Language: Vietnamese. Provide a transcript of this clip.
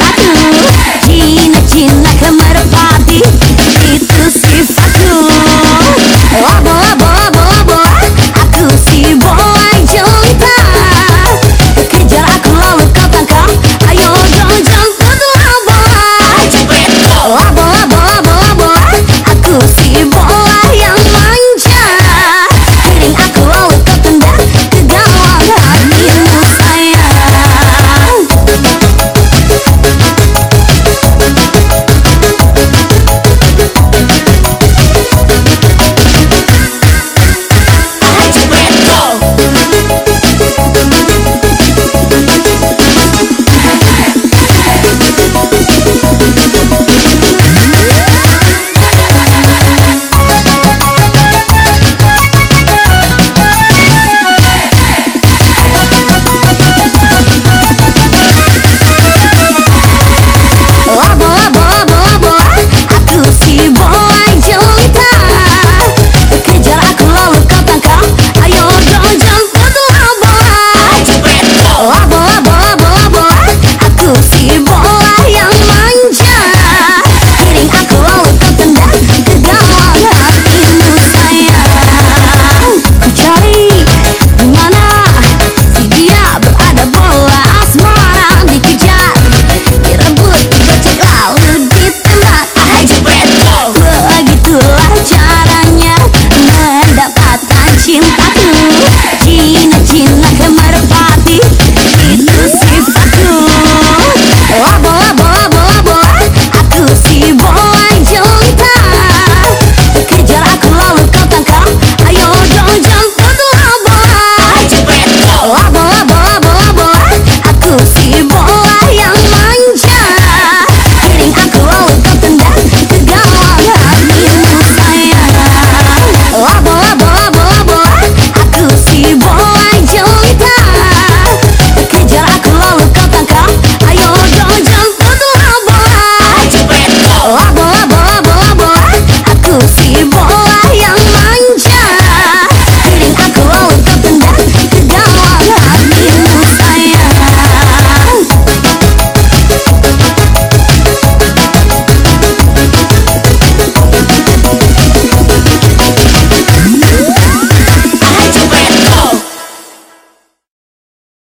Chín do. chín chin like